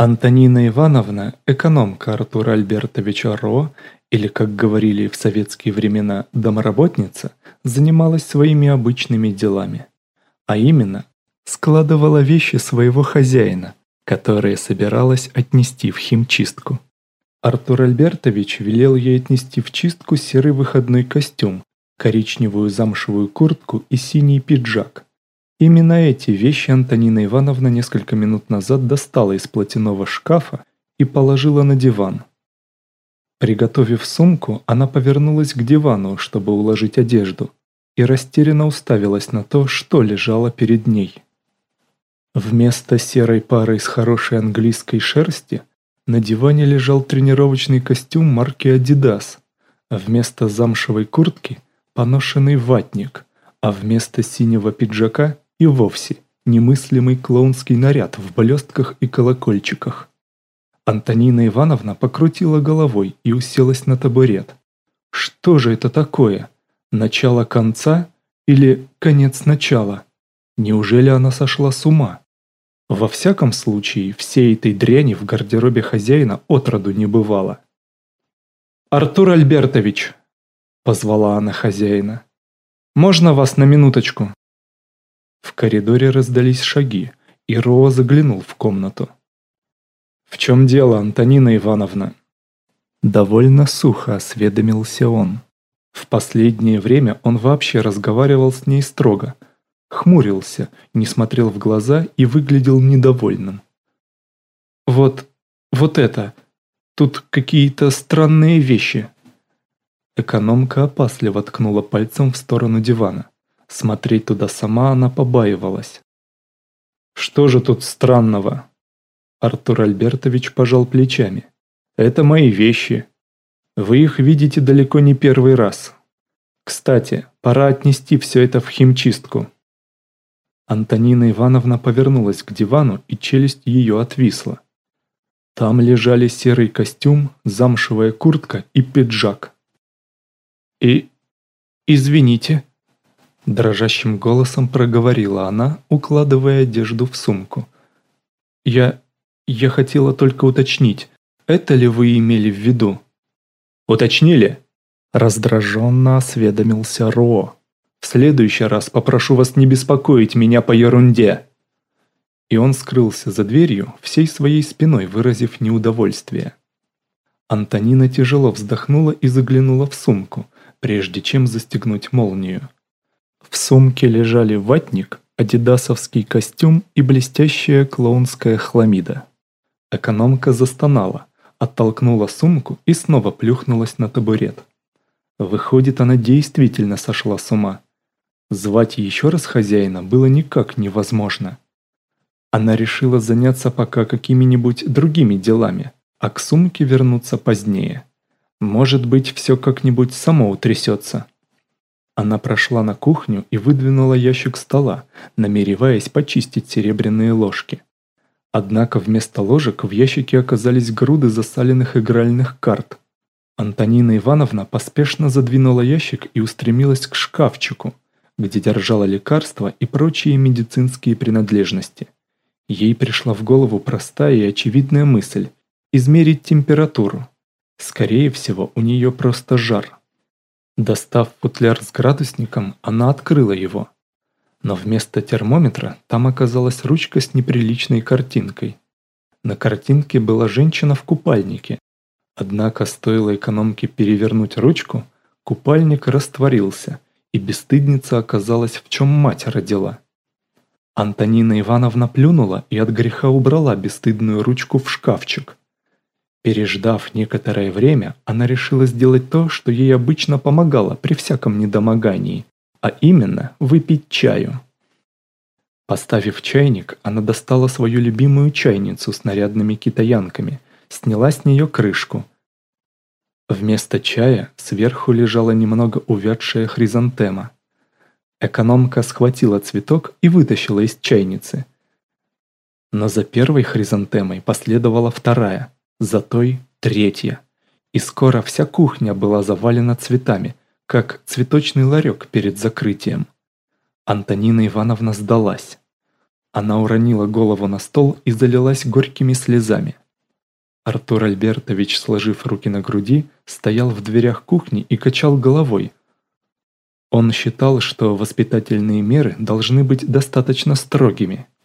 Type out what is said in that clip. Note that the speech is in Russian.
Антонина Ивановна, экономка Артура Альбертовича Ро, или, как говорили в советские времена, домоработница, занималась своими обычными делами. А именно, складывала вещи своего хозяина, которые собиралась отнести в химчистку. Артур Альбертович велел ей отнести в чистку серый выходной костюм, коричневую замшевую куртку и синий пиджак. Именно эти вещи Антонина Ивановна несколько минут назад достала из платяного шкафа и положила на диван. Приготовив сумку, она повернулась к дивану, чтобы уложить одежду, и растерянно уставилась на то, что лежало перед ней. Вместо серой пары из хорошей английской шерсти на диване лежал тренировочный костюм марки Adidas, вместо замшевой куртки – поношенный ватник, а вместо синего пиджака и вовсе немыслимый клоунский наряд в блестках и колокольчиках. Антонина Ивановна покрутила головой и уселась на табурет. Что же это такое? Начало конца или конец начала? Неужели она сошла с ума? Во всяком случае, всей этой дряни в гардеробе хозяина отроду не бывало. «Артур Альбертович!» – позвала она хозяина. «Можно вас на минуточку?» В коридоре раздались шаги, и Роа заглянул в комнату. «В чем дело, Антонина Ивановна?» Довольно сухо осведомился он. В последнее время он вообще разговаривал с ней строго – хмурился, не смотрел в глаза и выглядел недовольным. «Вот, вот это, тут какие-то странные вещи». Экономка опасливо ткнула пальцем в сторону дивана. Смотреть туда сама она побаивалась. «Что же тут странного?» Артур Альбертович пожал плечами. «Это мои вещи. Вы их видите далеко не первый раз. Кстати, пора отнести все это в химчистку». Антонина Ивановна повернулась к дивану, и челюсть ее отвисла. Там лежали серый костюм, замшевая куртка и пиджак. «И... извините», – дрожащим голосом проговорила она, укладывая одежду в сумку. «Я... я хотела только уточнить, это ли вы имели в виду?» «Уточнили?» – раздраженно осведомился Ро. В следующий раз попрошу вас не беспокоить меня по ерунде». И он скрылся за дверью, всей своей спиной выразив неудовольствие. Антонина тяжело вздохнула и заглянула в сумку, прежде чем застегнуть молнию. В сумке лежали ватник, адидасовский костюм и блестящая клоунская хламида. Экономка застонала, оттолкнула сумку и снова плюхнулась на табурет. Выходит, она действительно сошла с ума. Звать еще раз хозяина было никак невозможно. Она решила заняться пока какими-нибудь другими делами, а к сумке вернуться позднее. Может быть, все как-нибудь само утрясется. Она прошла на кухню и выдвинула ящик стола, намереваясь почистить серебряные ложки. Однако вместо ложек в ящике оказались груды засаленных игральных карт. Антонина Ивановна поспешно задвинула ящик и устремилась к шкафчику – где держала лекарства и прочие медицинские принадлежности. Ей пришла в голову простая и очевидная мысль – измерить температуру. Скорее всего, у нее просто жар. Достав футляр с градусником, она открыла его. Но вместо термометра там оказалась ручка с неприличной картинкой. На картинке была женщина в купальнике. Однако стоило экономке перевернуть ручку, купальник растворился – и бесстыдница оказалась в чем мать родила. Антонина Ивановна плюнула и от греха убрала бесстыдную ручку в шкафчик. Переждав некоторое время, она решила сделать то, что ей обычно помогало при всяком недомогании, а именно выпить чаю. Поставив чайник, она достала свою любимую чайницу с нарядными китаянками, сняла с нее крышку – Вместо чая сверху лежала немного увядшая хризантема. Экономка схватила цветок и вытащила из чайницы. Но за первой хризантемой последовала вторая, за той третья. И скоро вся кухня была завалена цветами, как цветочный ларек перед закрытием. Антонина Ивановна сдалась. Она уронила голову на стол и залилась горькими слезами. Артур Альбертович, сложив руки на груди, стоял в дверях кухни и качал головой. Он считал, что воспитательные меры должны быть достаточно строгими –